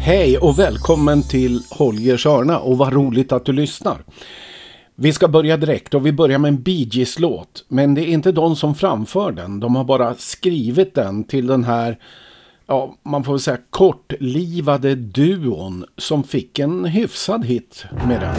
Hej och välkommen till Holgers hörna och vad roligt att du lyssnar. Vi ska börja direkt och vi börjar med en Bee Gees låt. Men det är inte de som framför den. De har bara skrivit den till den här, ja man får väl säga kortlivade duon som fick en hyfsad hit med den.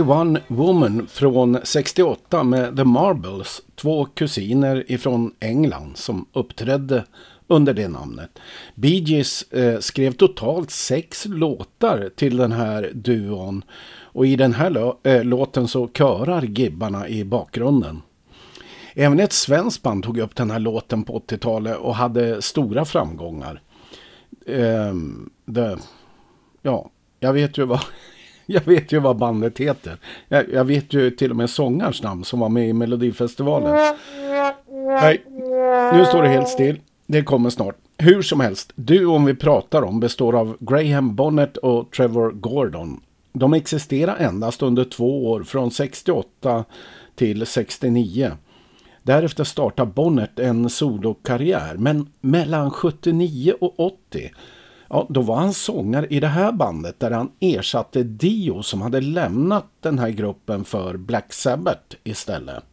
Only One Woman från 68 med The Marbles, två kusiner ifrån England som uppträdde under det namnet. Bee Gees eh, skrev totalt sex låtar till den här duon och i den här eh, låten så körar gibbarna i bakgrunden. Även ett svenskt band tog upp den här låten på 80-talet och hade stora framgångar. Eh, the, ja, jag vet ju vad jag vet ju vad bandet heter. Jag, jag, vet ju till och med sångarens namn som var med i Melodifestivalen. Nej, nu står det helt still. Det kommer snart. Hur som helst, duon vi pratar om består av Graham Bonnet och Trevor Gordon. De existerar endast under två år, från 68 till 69. Därefter startar Bonnet en solokarriär, men mellan 79 och 80 Ja, då var han sångare i det här bandet där han ersatte Dio som hade lämnat den här gruppen för Black Sabbath istället.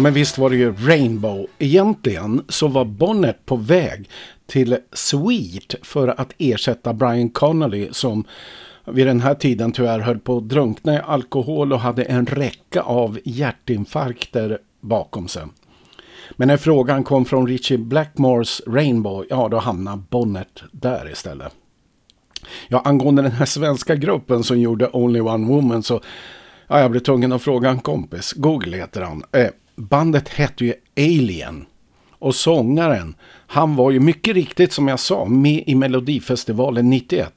Ja men visst var det ju Rainbow. Egentligen så var Bonnet på väg till Sweet för att ersätta Brian Connolly som vid den här tiden tyvärr höll på att drunkna i alkohol och hade en räcka av hjärtinfarkter bakom sig. Men när frågan kom från Richie Blackmores Rainbow, ja då hamnade Bonnet där istället. Ja, angående den här svenska gruppen som gjorde Only One Woman så ja, jag blev tvungen att fråga en kompis. Google heter han. Eh, bandet hette ju Alien. Och sångaren, han var ju mycket riktigt som jag sa med i Melodifestivalen 91.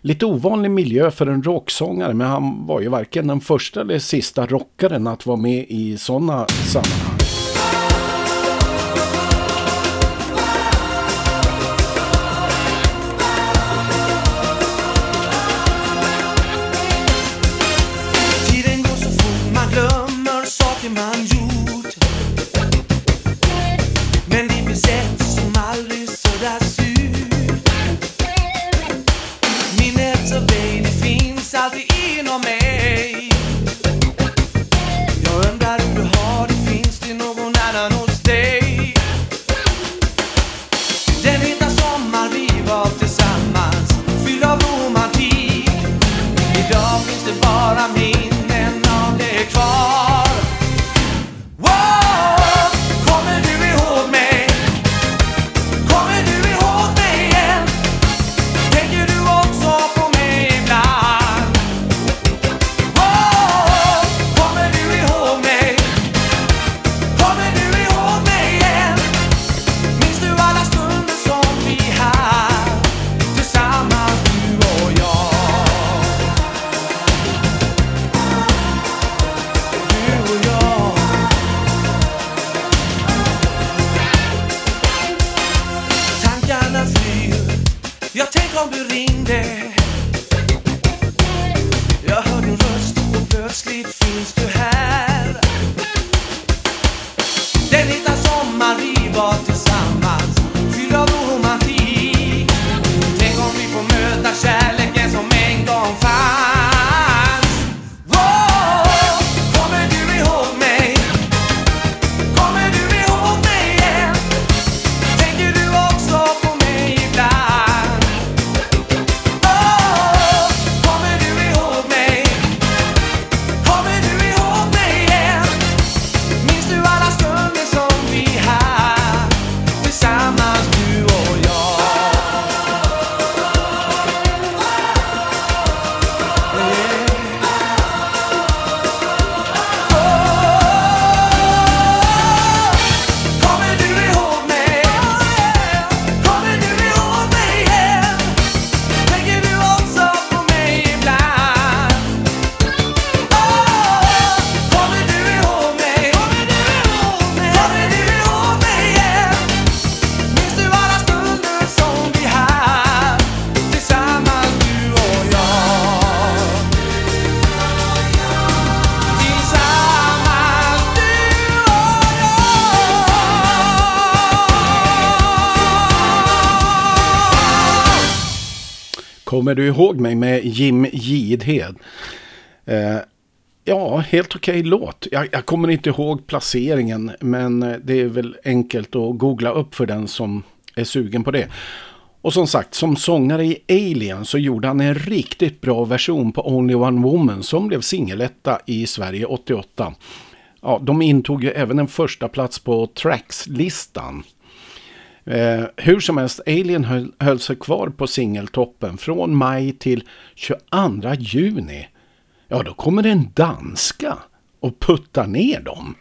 Lite ovanlig miljö för en rocksångare men han var ju varken den första eller sista rockaren att vara med i sådana sammanhang. Men det finns ett som Kommer du ihåg mig med Jim Gidhed? Eh, ja, helt okej låt. Jag, jag, kommer inte ihåg placeringen, men eh, det är väl enkelt att googla upp för den som är sugen på det. Och som sagt, som sångare i Alien så gjorde han en riktigt bra version på Only One Woman som blev singeletta i Sverige 88. Ja, de intog ju även en första plats på Tracks-listan. Eh, hur som helst, Alien höll, höll sig kvar på singeltoppen från maj till 22 juni. Ja, då kommer en danska och puttar ner dem.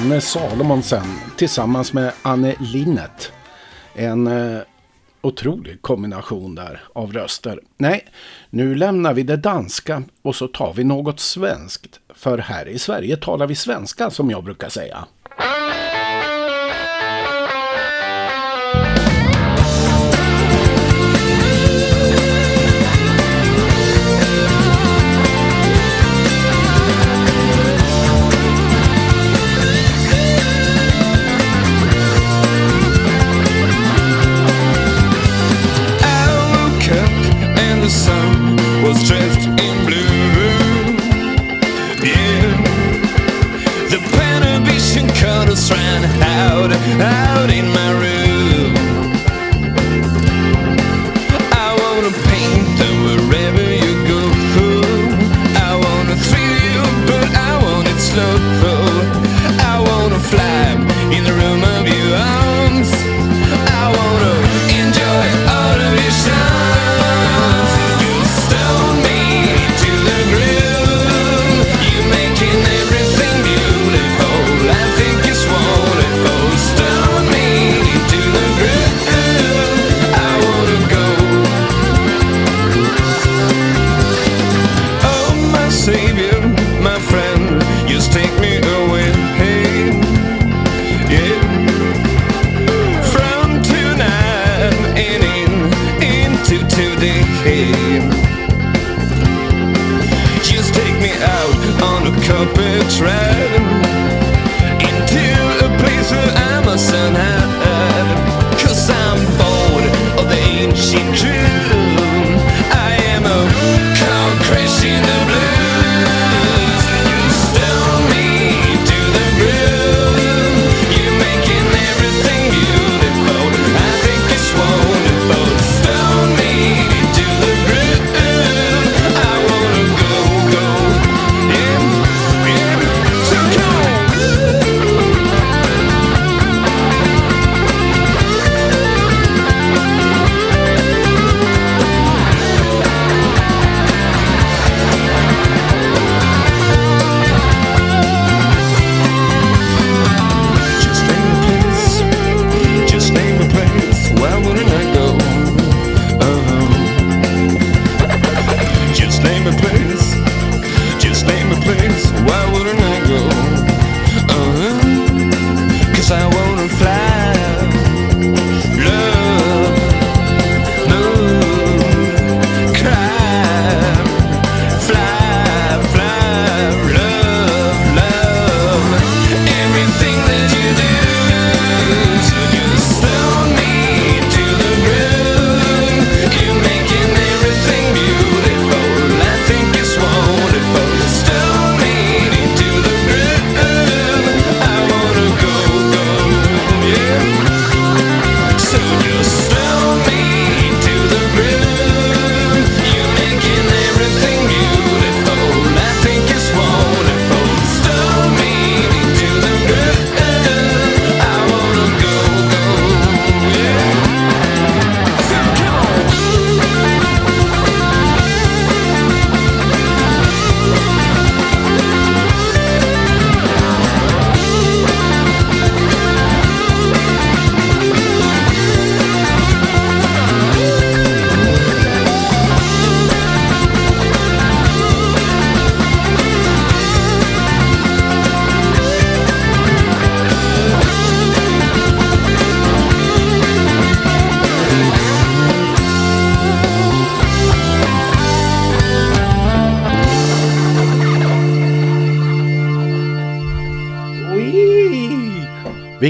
Anne Salomonsen tillsammans med Anne Linnet. En eh, otrolig kombination där av röster. Nej, nu lämnar vi det danska och så tar vi något svenskt. För här i Sverige talar vi svenska som jag brukar säga.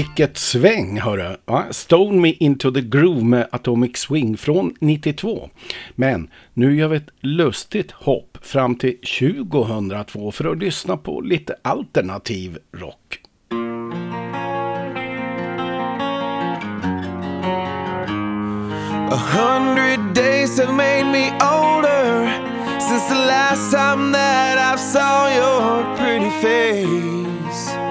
Vilket sväng hörru! Ja, Stone Me Into The Groove med Atomic Swing från 92. Men nu gör vi ett lustigt hopp fram till 2002 för att lyssna på lite alternativ rock. A hundred days have made me older Since the last time that I saw your pretty face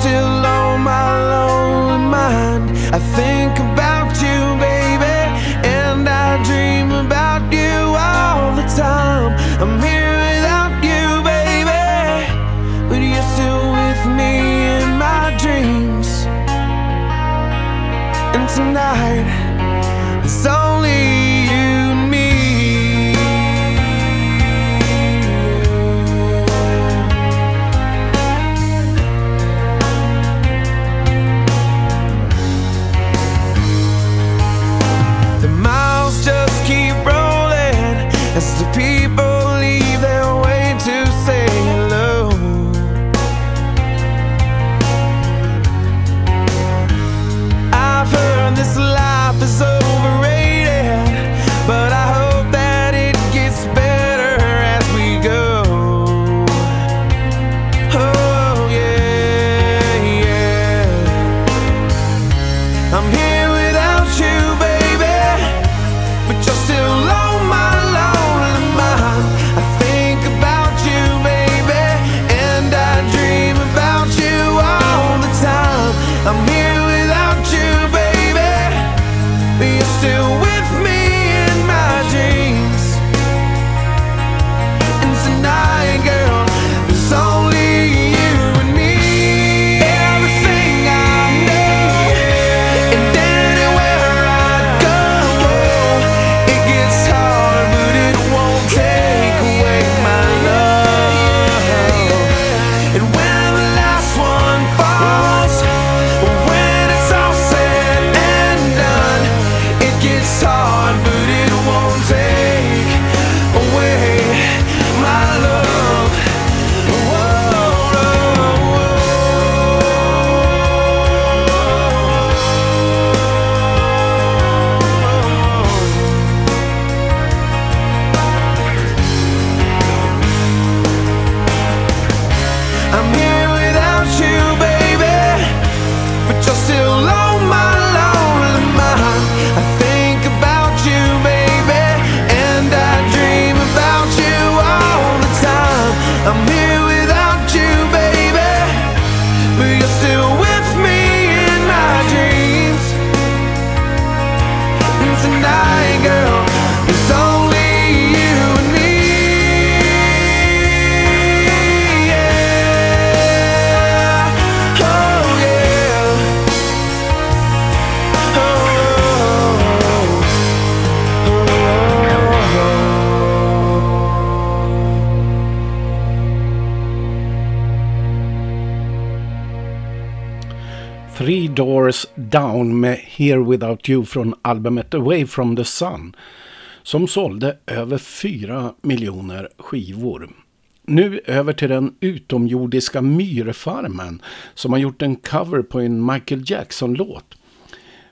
still on my lonely Without You från albumet Away from the Sun som sålde över 4 miljoner skivor. Nu över till den utomjordiska myrfarmen som har gjort en cover på en Michael Jackson-låt.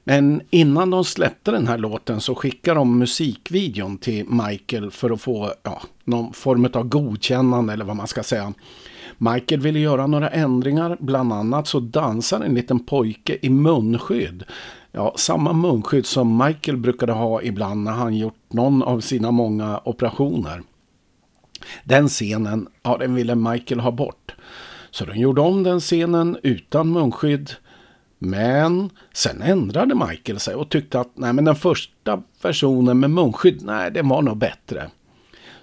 Men innan de släppte den här låten så skickade de musikvideon till Michael för att få ja, någon form av godkännande eller vad man ska säga. Michael ville göra några ändringar, bland annat så dansar en liten pojke i munskydd. Ja, samma munskydd som Michael brukade ha ibland när han gjort någon av sina många operationer. Den scenen, ja den ville Michael ha bort. Så de gjorde om den scenen utan munskydd. Men sen ändrade Michael sig och tyckte att nej, men den första versionen med munskydd, nej den var nog bättre.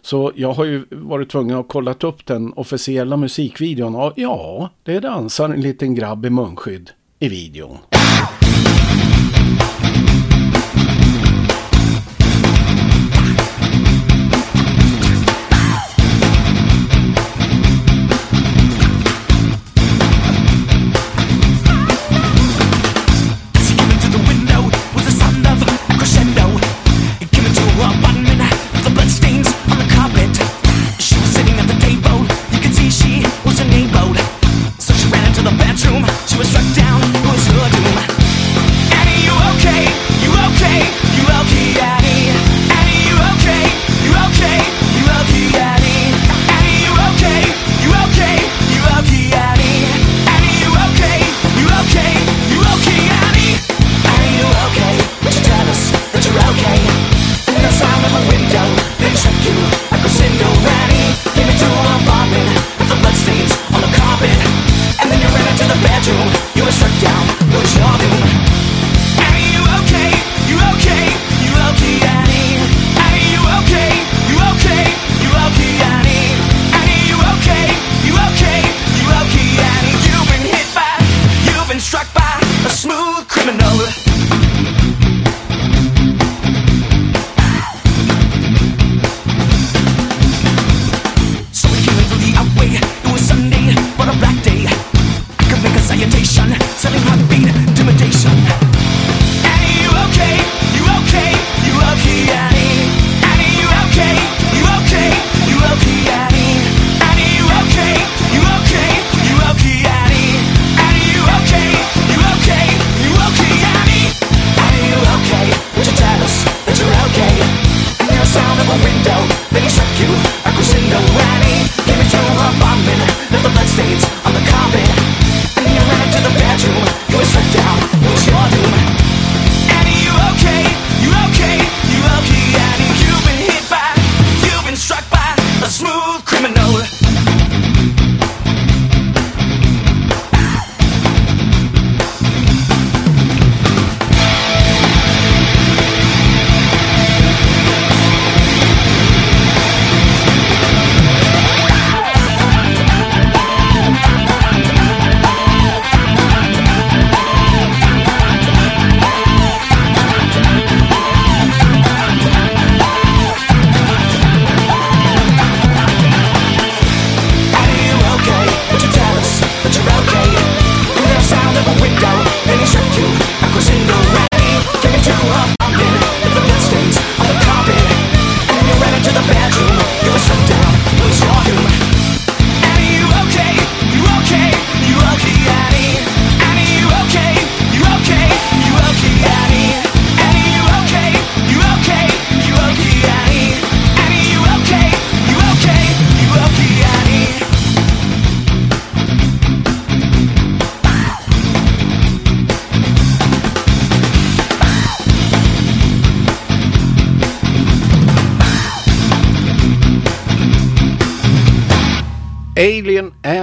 Så jag har ju varit tvungen att kolla upp den officiella musikvideon. Och ja, det dansar en liten grabb i munskydd i videon.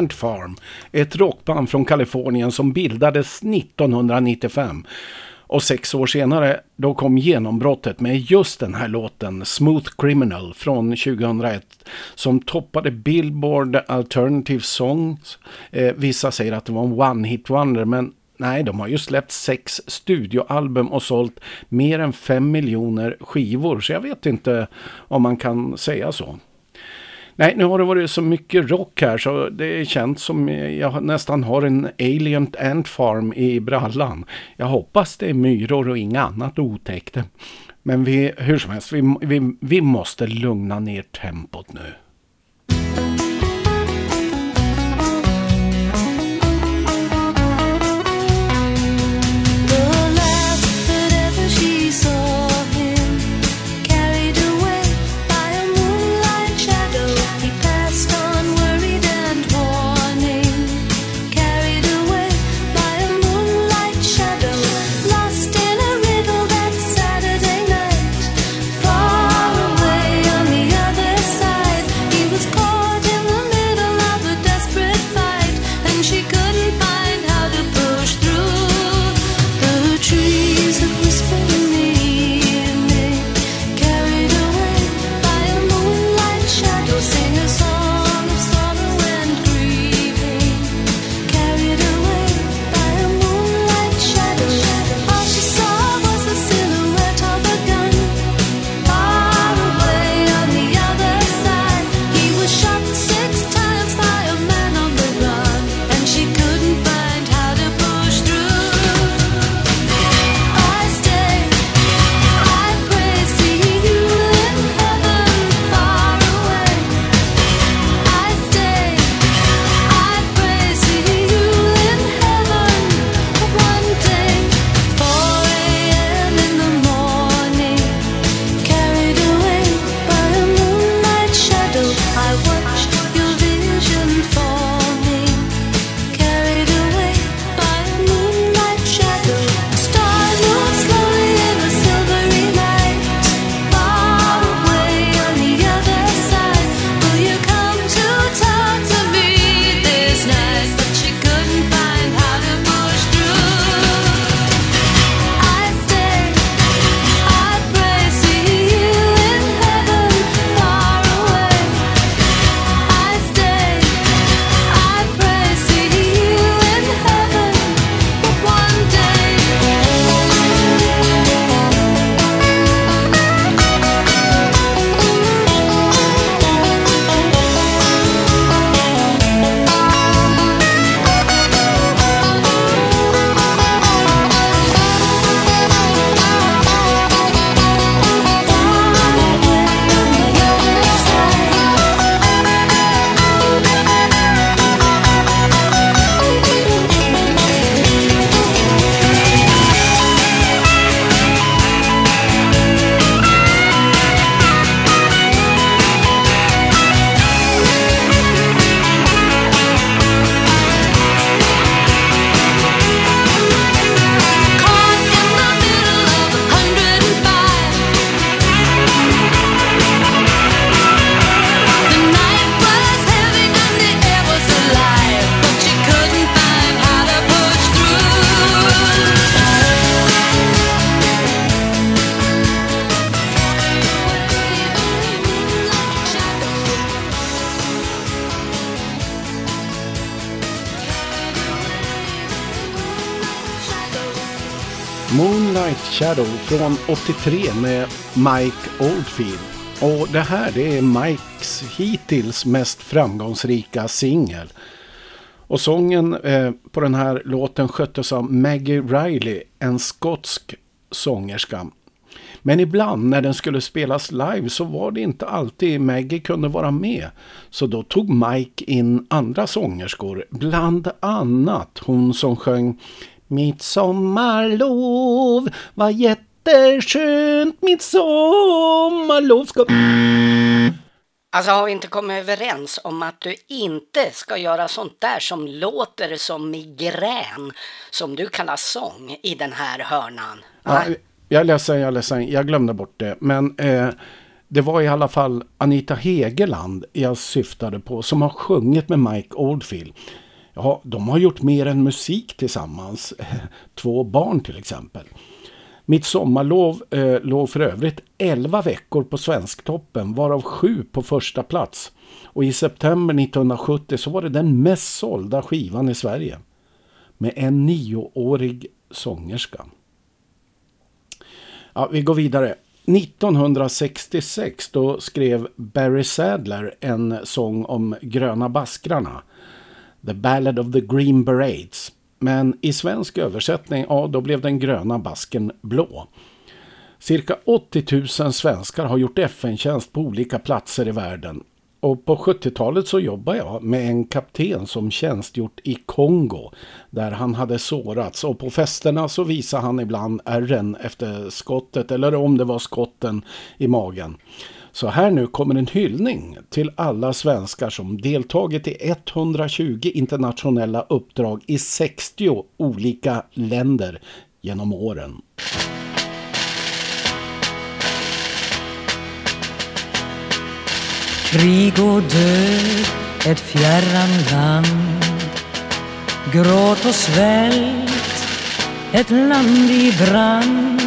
Ant Farm, ett rockband från Kalifornien som bildades 1995. Och sex år senare då kom genombrottet med just den här låten Smooth Criminal från 2001 som toppade Billboard Alternative Songs. Eh, vissa säger att det var en one hit wonder men nej de har ju släppt sex studioalbum och sålt mer än fem miljoner skivor så jag vet inte om man kan säga så. Nej, nu har det varit så mycket rock här så det känns som eh, jag nästan har en Alien Ant Farm i brallan. Jag hoppas det är myror och inga annat otäckt. Men vi, hur som helst, vi, vi, vi måste lugna ner tempot nu. Från 83 med Mike Oldfield. Och det här det är Mikes hittills mest framgångsrika singel. Och sången eh, på den här låten sköttes av Maggie Riley, en skotsk sångerska. Men ibland när den skulle spelas live så var det inte alltid Maggie kunde vara med. Så då tog Mike in andra sångerskor, bland annat hon som sjöng Mitt sommarlov var jätteskönt, mitt sommarlov ska... Alltså har vi inte kommit överens om att du inte ska göra sånt där som låter som migrän som du kallar sång i den här hörnan? Ja, jag är ledsen, jag är ledsen. Jag glömde bort det. Men eh, det var i alla fall Anita Hegeland jag syftade på som har sjungit med Mike Oldfield. Ja, de har gjort mer än musik tillsammans. Två barn till exempel. Mitt sommarlov eh, låg för övrigt 11 veckor på Svensktoppen, varav sju på första plats. Och i september 1970 så var det den mest sålda skivan i Sverige. Med en nioårig sångerska. Ja, vi går vidare. 1966 då skrev Barry Sadler en sång om gröna baskrarna. The Ballad of the Green Berets. Men i svensk översättning, ja då blev den gröna basken blå. Cirka 80 000 svenskar har gjort FN-tjänst på olika platser i världen. Och på 70-talet så jobbade jag med en kapten som tjänstgjort i Kongo där han hade sårats och på festerna så visade han ibland ärren efter skottet eller om det var skotten i magen. Så här nu kommer en hyllning till alla svenskar som deltagit i 120 internationella uppdrag i 60 olika länder genom åren. Krig och död, ett fjärran land Gråt och svält, ett land i brand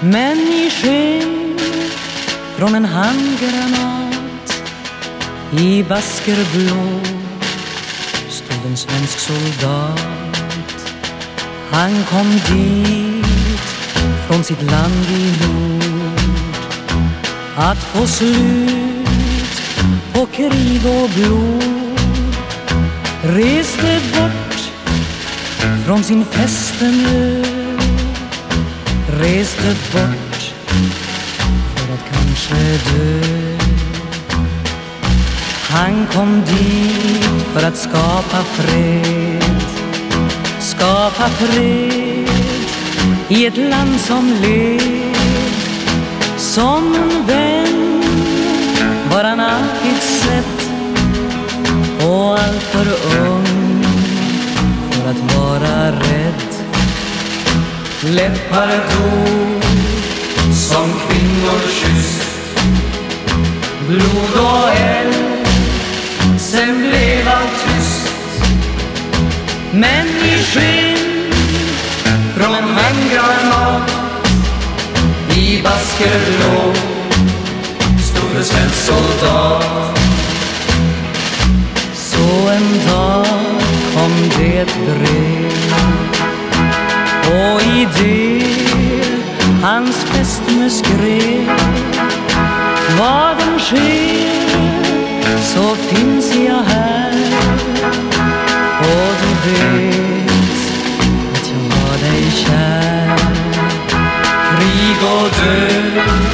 Men i sken från en handgranat I baskerblå stod en svensk soldat. Han kom dit från sitt land i nord att få slut på krig och blod. Reste bort från sin fästenö, reste bort kanske dö han kom dit för att skapa fred. Skapa fred i ett land som led. Som en vän var han alltid sett. Och alltför ung för att vara rädd. Läppar dog som kvinnor kysst blod och eld. Sen blev allt tyst. Men i skyn från en handgranat i baskerblå stod en svensk soldat. Så en dag kom det ett brev. Och i det hans fästmö skrev. Vad än sker så finns jag här. Och du vet att jag har dig kär. Krig och död.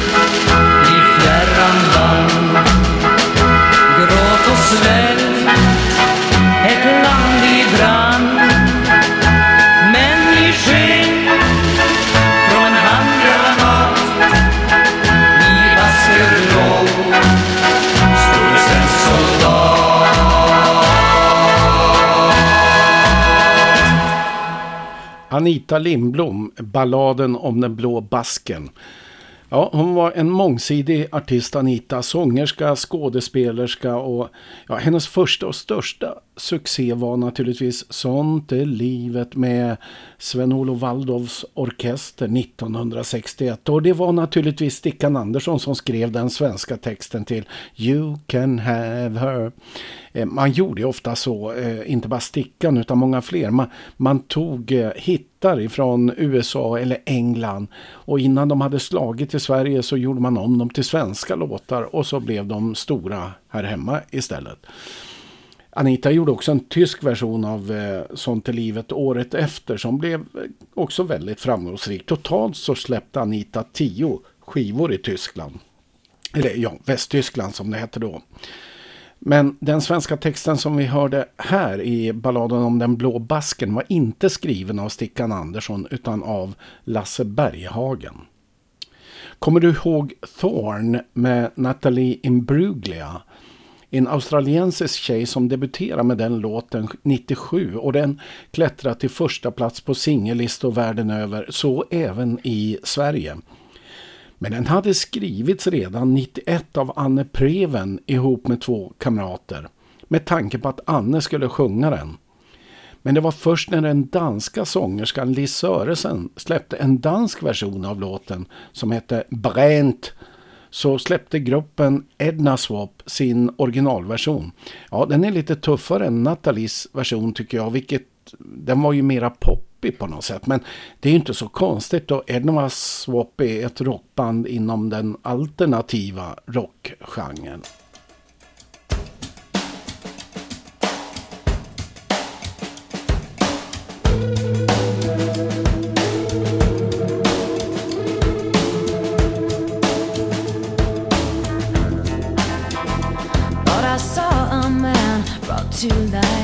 Anita Lindblom, balladen om den blå basken. Ja, hon var en mångsidig artist Anita, sångerska, skådespelerska och ja, hennes första och största succé var naturligtvis Sånt är livet med Sven-Olof Waldovs orkester 1961 och det var naturligtvis Stickan Andersson som skrev den svenska texten till You can have her. Eh, man gjorde ju ofta så, eh, inte bara Stickan utan många fler. Man, man tog eh, hit hittar ifrån USA eller England och innan de hade slagit i Sverige så gjorde man om dem till svenska låtar och så blev de stora här hemma istället. Anita gjorde också en tysk version av eh, Sånt är livet året efter som blev eh, också väldigt framgångsrik. Totalt så släppte Anita tio skivor i Tyskland. Eller ja, Västtyskland som det hette då. Men den svenska texten som vi hörde här i balladen om den blå basken var inte skriven av Stickan Andersson utan av Lasse Berghagen. Kommer du ihåg Thorn med Natalie Imbruglia? En australiensisk tjej som debuterade med den låten 97 och den klättrar till första plats på singellistor världen över, så även i Sverige. Men den hade skrivits redan 91 av Anne Preven ihop med två kamrater med tanke på att Anne skulle sjunga den. Men det var först när den danska sångerskan Lis Söresen släppte en dansk version av låten som hette ”Brent”, så släppte gruppen Edna Swap sin originalversion. Ja, den är lite tuffare än Nathalies version tycker jag, vilket den var ju mera pop swappy på något sätt. Men det är ju inte så konstigt då Edna Swappy är ett rockband inom den alternativa rockgenren. to life.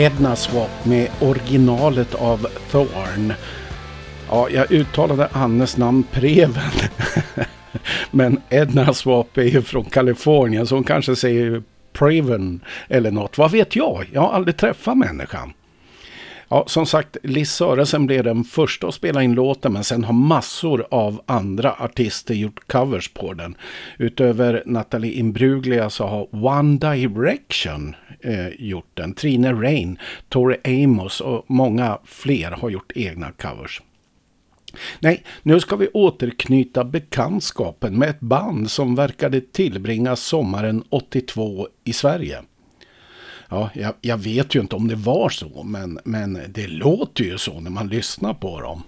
Edna Swap med originalet av Thorn. Ja, jag uttalade Annes namn Preven. Men Edna Swap är ju från Kalifornien så hon kanske säger Preven eller något. Vad vet jag? Jag har aldrig träffat människan. Ja, som sagt, Liz Söresen blev den första att spela in låten men sen har massor av andra artister gjort covers på den. Utöver Natalie Imbruglia så har One Direction eh, gjort den. Trina Rain, Tori Amos och många fler har gjort egna covers. Nej, nu ska vi återknyta bekantskapen med ett band som verkade tillbringa sommaren 82 i Sverige. Ja, jag, jag vet ju inte om det var så, men, men det låter ju så när man lyssnar på dem.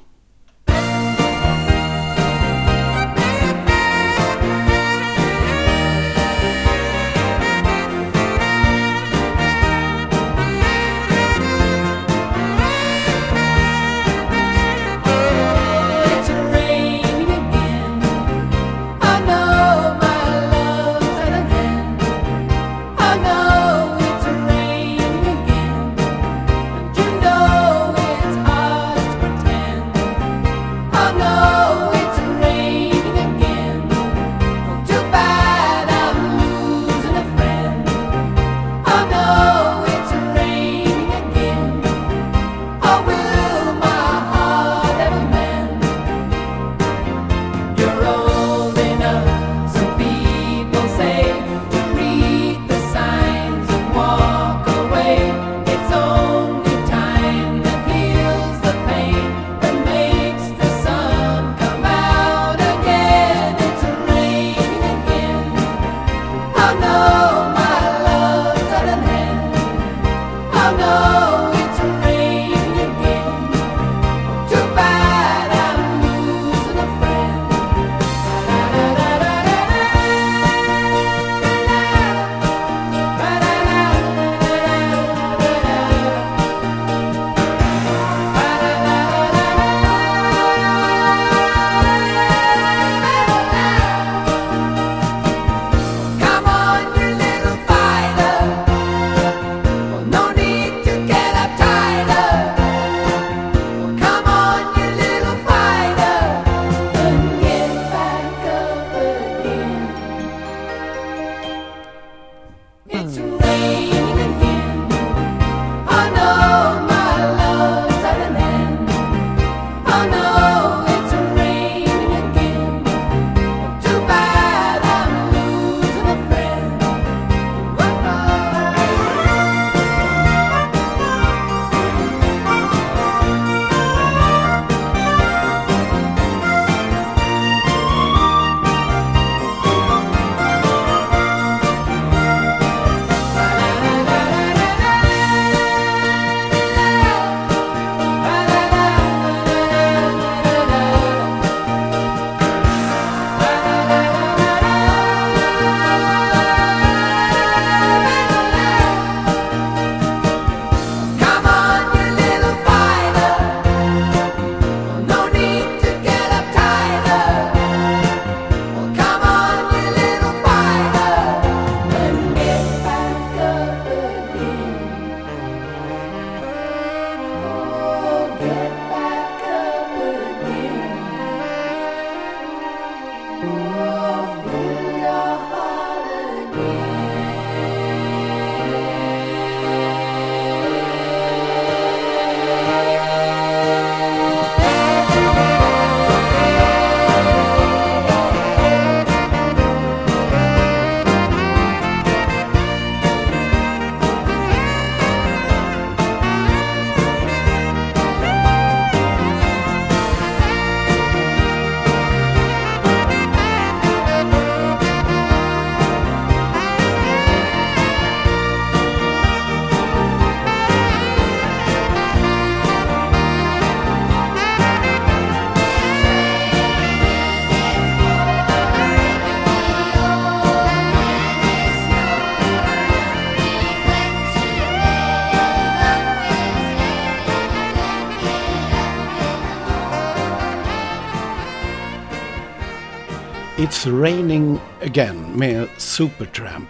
It's raining again med Supertramp.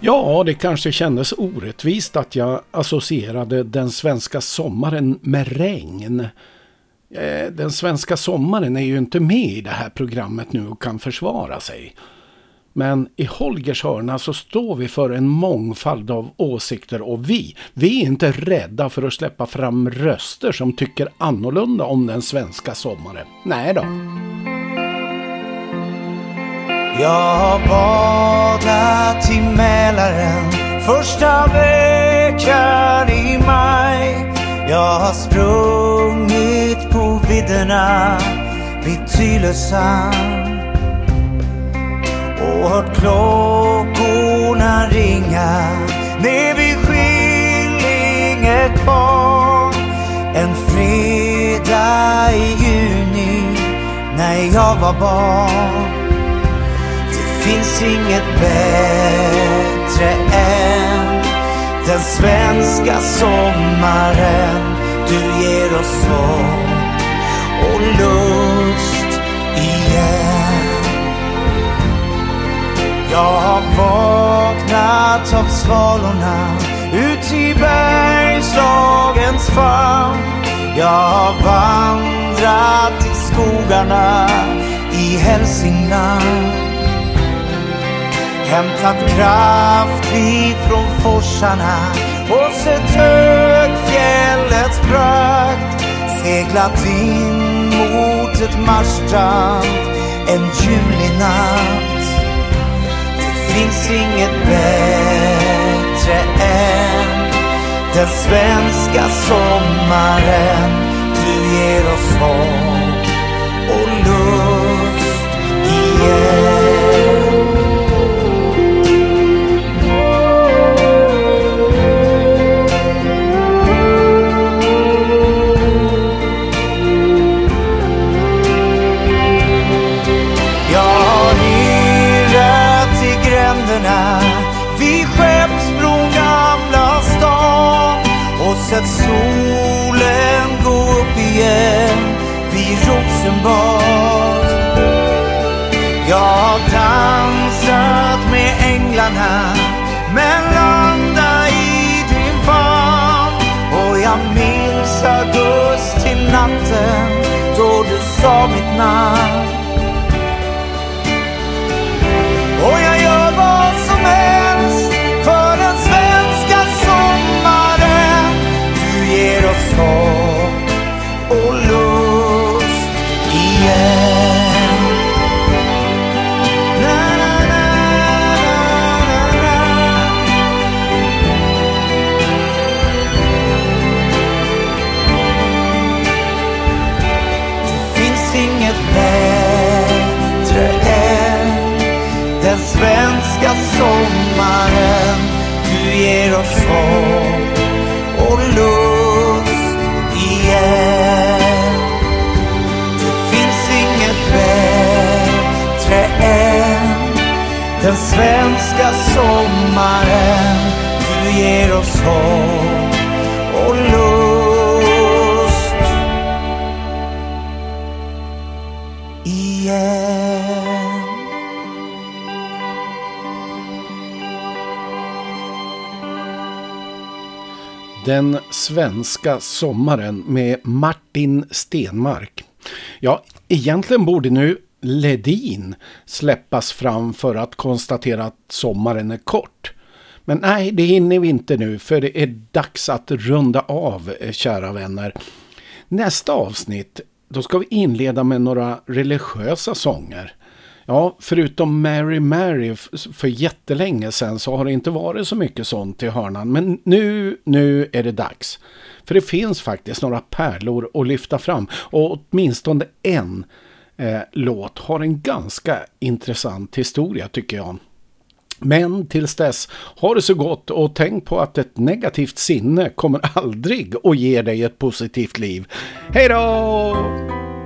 Ja, det kanske kändes orättvist att jag associerade den svenska sommaren med regn. Eh, den svenska sommaren är ju inte med i det här programmet nu och kan försvara sig. Men i Holgers hörna så står vi för en mångfald av åsikter och vi, vi är inte rädda för att släppa fram röster som tycker annorlunda om den svenska sommaren. Nej då. Jag har badat i Mälaren första veckan i maj. Jag har sprungit på vidderna vid Tylösand och hört klockorna ringa ner vid Skillinge kvar. en fredag i juni när jag var barn. Finns inget bättre än den svenska sommaren. Du ger oss hopp och lust igen. Jag har vaknat av svalorna ut i Bergslagens famn. Jag har vandrat i skogarna i Hälsingland. Hämtat kraft ifrån forsarna och sett högfjällets prakt. Seglat in mot ett marstrand en julinatt. Det finns inget bättre än den svenska sommaren. Du ger oss hopp och lust igen. Bort. Jag har dansat med änglarna men landa i din famn och jag minns augusti-natten då du sa mitt namn. Den svenska sommaren. Du ger oss hopp och lust igen. Det finns inget bättre än den svenska sommaren. Du ger oss hopp och lust igen. Den svenska sommaren med Martin Stenmark. Ja, egentligen borde nu Ledin släppas fram för att konstatera att sommaren är kort. Men nej, det hinner vi inte nu för det är dags att runda av, eh, kära vänner. Nästa avsnitt, då ska vi inleda med några religiösa sånger. Ja, förutom Mary Mary för jättelänge sedan så har det inte varit så mycket sånt i hörnan. Men nu, nu är det dags. För det finns faktiskt några pärlor att lyfta fram. Och åtminstone en eh, låt har en ganska intressant historia tycker jag. Men tills dess, ha det så gott och tänk på att ett negativt sinne kommer aldrig att ge dig ett positivt liv. Hej då!